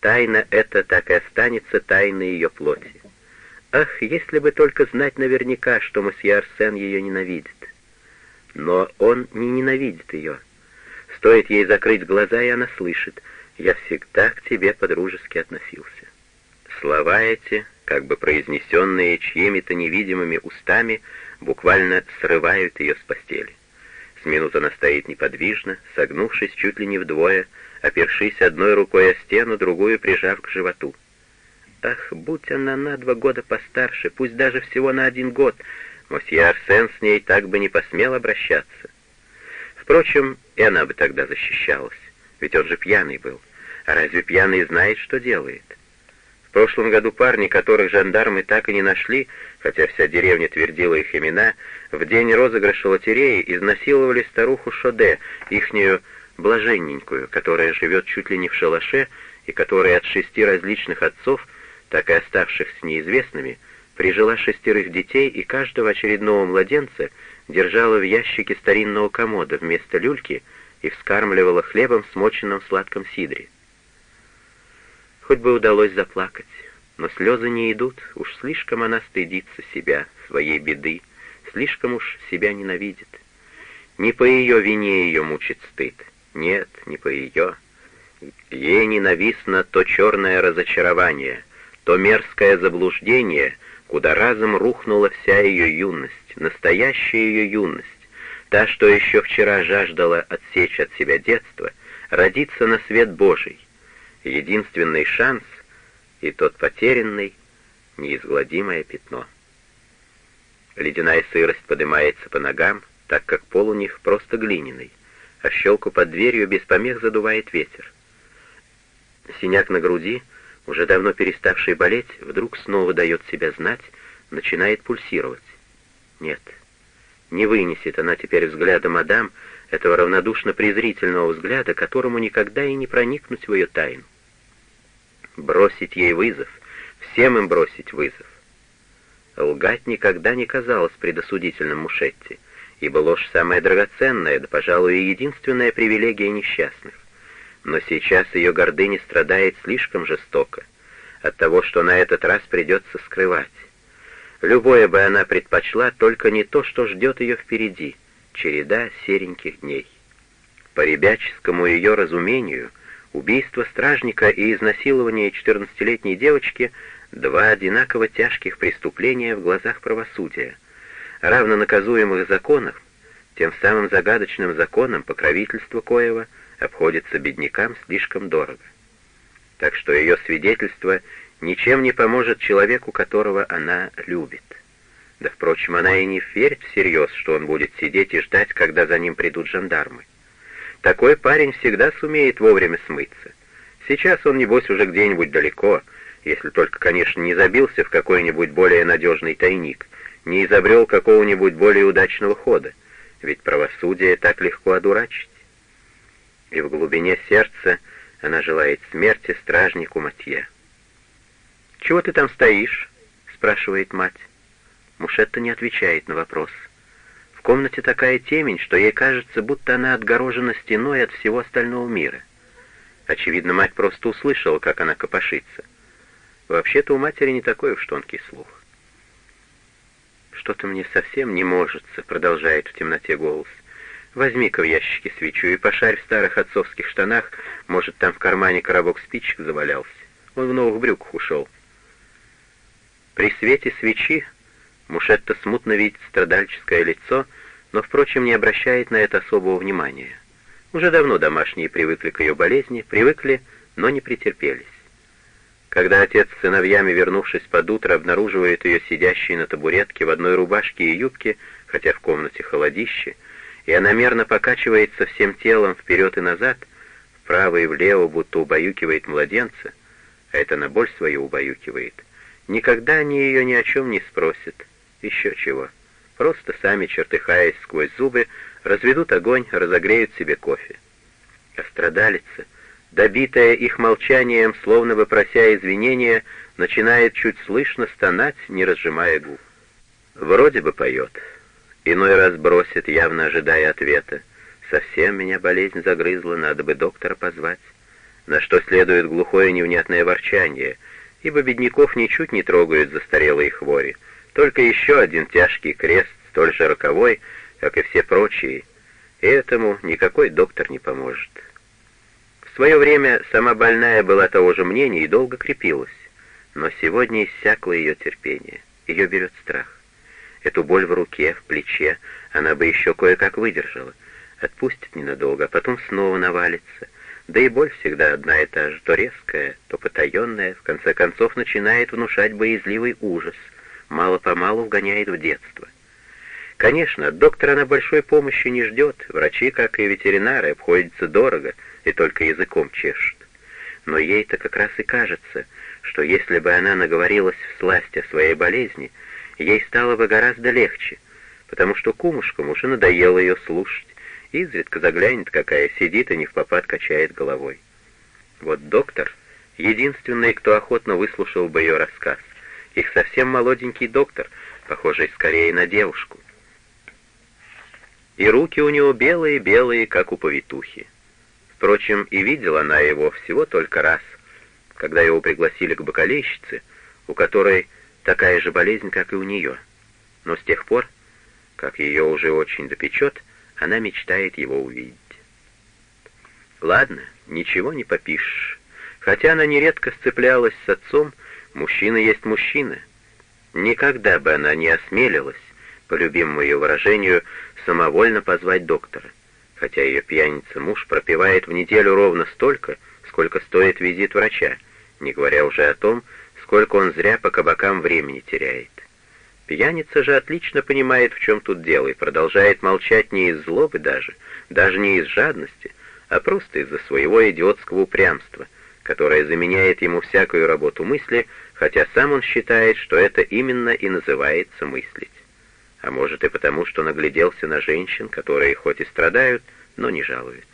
тайна эта так и останется тайной ее плоти. Ах, если бы только знать наверняка, что мосье Арсен ее ненавидит. Но он не ненавидит ее. Стоит ей закрыть глаза, и она слышит, «Я всегда к тебе подружески относился». Слова эти, как бы произнесенные чьими-то невидимыми устами, буквально срывают ее с постели. С минут она стоит неподвижно, согнувшись чуть ли не вдвое, опершись одной рукой о стену, другую прижав к животу. Ах, будь она на два года постарше, пусть даже всего на один год, мосье Арсен с ней так бы не посмел обращаться. Впрочем, и она бы тогда защищалась, ведь он же пьяный был. А разве пьяный знает, что делает? В прошлом году парни, которых жандармы так и не нашли, хотя вся деревня твердила их имена, в день розыгрыша лотереи изнасиловали старуху Шоде, ихнюю блаженненькую, которая живет чуть ли не в шалаше и которая от шести различных отцов, так и оставшихся неизвестными, прижила шестерых детей и каждого очередного младенца держала в ящике старинного комода вместо люльки и вскармливала хлебом, смоченным в сладком сидре. Хоть бы удалось заплакать, но слезы не идут, уж слишком она стыдится себя, своей беды, слишком уж себя ненавидит. Не по ее вине ее мучит стыд, нет, не по ее. Ей ненавистно то черное разочарование, то мерзкое заблуждение, куда разом рухнула вся ее юность, настоящая ее юность, та, что еще вчера жаждала отсечь от себя детство, родиться на свет Божий. Единственный шанс, и тот потерянный, неизгладимое пятно. Ледяная сырость поднимается по ногам, так как пол у них просто глиняный а щелку под дверью без помех задувает ветер. Синяк на груди, уже давно переставший болеть, вдруг снова дает себя знать, начинает пульсировать. Нет, не вынесет она теперь взгляда мадам, этого равнодушно-презрительного взгляда, которому никогда и не проникнуть в ее тайну. Бросить ей вызов, всем им бросить вызов. Лгать никогда не казалось предосудительным Мушетти — ибо ложь самая драгоценная, да, пожалуй, и единственная привилегия несчастных. Но сейчас ее гордыня страдает слишком жестоко от того, что на этот раз придется скрывать. Любое бы она предпочла, только не то, что ждет ее впереди, череда сереньких дней. По ребяческому ее разумению, убийство стражника и изнасилование четырнадцатилетней девочки — два одинаково тяжких преступления в глазах правосудия — равно наказуемых законах, тем самым загадочным законом покровительство Коева обходится беднякам слишком дорого. Так что ее свидетельство ничем не поможет человеку, которого она любит. Да, впрочем, она и не верит всерьез, что он будет сидеть и ждать, когда за ним придут жандармы. Такой парень всегда сумеет вовремя смыться. Сейчас он, небось, уже где-нибудь далеко, если только, конечно, не забился в какой-нибудь более надежный тайник, не изобрел какого-нибудь более удачного хода, ведь правосудие так легко одурачить. И в глубине сердца она желает смерти стражнику Матье. «Чего ты там стоишь?» — спрашивает мать. Мушетта не отвечает на вопрос. В комнате такая темень, что ей кажется, будто она отгорожена стеной от всего остального мира. Очевидно, мать просто услышала, как она копошится. Вообще-то у матери не такой уж тонкий слух. «Что-то мне совсем не можется», — продолжает в темноте голос. «Возьми-ка в ящике свечу и пошарь в старых отцовских штанах, может, там в кармане коробок спичек завалялся. Он в новых брюках ушел». При свете свечи Мушетта смутно видит страдальческое лицо, но, впрочем, не обращает на это особого внимания. Уже давно домашние привыкли к ее болезни, привыкли, но не претерпелись. Когда отец с сыновьями, вернувшись под утро, обнаруживает ее сидящей на табуретке в одной рубашке и юбке, хотя в комнате холодище, и она мерно покачивается всем телом вперед и назад, вправо и влево, будто убаюкивает младенца, а это на боль свою убаюкивает, никогда они ее ни о чем не спросят. Еще чего. Просто сами, чертыхаясь сквозь зубы, разведут огонь, разогреют себе кофе. А страдалица — добитая их молчанием, словно бы прося извинения, начинает чуть слышно стонать, не разжимая губ. Вроде бы поет. Иной раз бросит, явно ожидая ответа. Совсем меня болезнь загрызла, надо бы доктора позвать. на что следует глухое невнятное ворчание, ибо бедняков ничуть не трогают застарелые хвори, только еще один тяжкий крест, столь же роковой, как и все прочие, и этому никакой доктор не поможет. В свое время сама больная была того же мнения и долго крепилась, но сегодня иссякло ее терпение, ее берет страх. Эту боль в руке, в плече она бы еще кое-как выдержала, отпустит ненадолго, а потом снова навалится. Да и боль всегда одна и та же, то резкая, то потаенная, в конце концов начинает внушать боязливый ужас, мало-помалу вгоняет в детство. Конечно, от доктора она большой помощи не ждет, врачи, как и ветеринары, обходятся дорого и только языком чешут. Но ей-то как раз и кажется, что если бы она наговорилась в сласть о своей болезни, ей стало бы гораздо легче, потому что кумушкам уже надоело ее слушать, изредка заглянет, какая сидит и не в попад качает головой. Вот доктор — единственный, кто охотно выслушал бы ее рассказ. Их совсем молоденький доктор, похожий скорее на девушку и руки у него белые-белые, как у повитухи. Впрочем, и видела она его всего только раз, когда его пригласили к бокалейщице, у которой такая же болезнь, как и у нее. Но с тех пор, как ее уже очень допечет, она мечтает его увидеть. Ладно, ничего не попишешь. Хотя она нередко сцеплялась с отцом, мужчина есть мужчина. Никогда бы она не осмелилась, по любимому ее выражению, самовольно позвать доктора, хотя ее пьяница-муж пропивает в неделю ровно столько, сколько стоит визит врача, не говоря уже о том, сколько он зря по кабакам времени теряет. Пьяница же отлично понимает, в чем тут дело, и продолжает молчать не из злобы даже, даже не из жадности, а просто из-за своего идиотского упрямства, которое заменяет ему всякую работу мысли, хотя сам он считает, что это именно и называется мыслить а может и потому, что нагляделся на женщин, которые хоть и страдают, но не жалуются.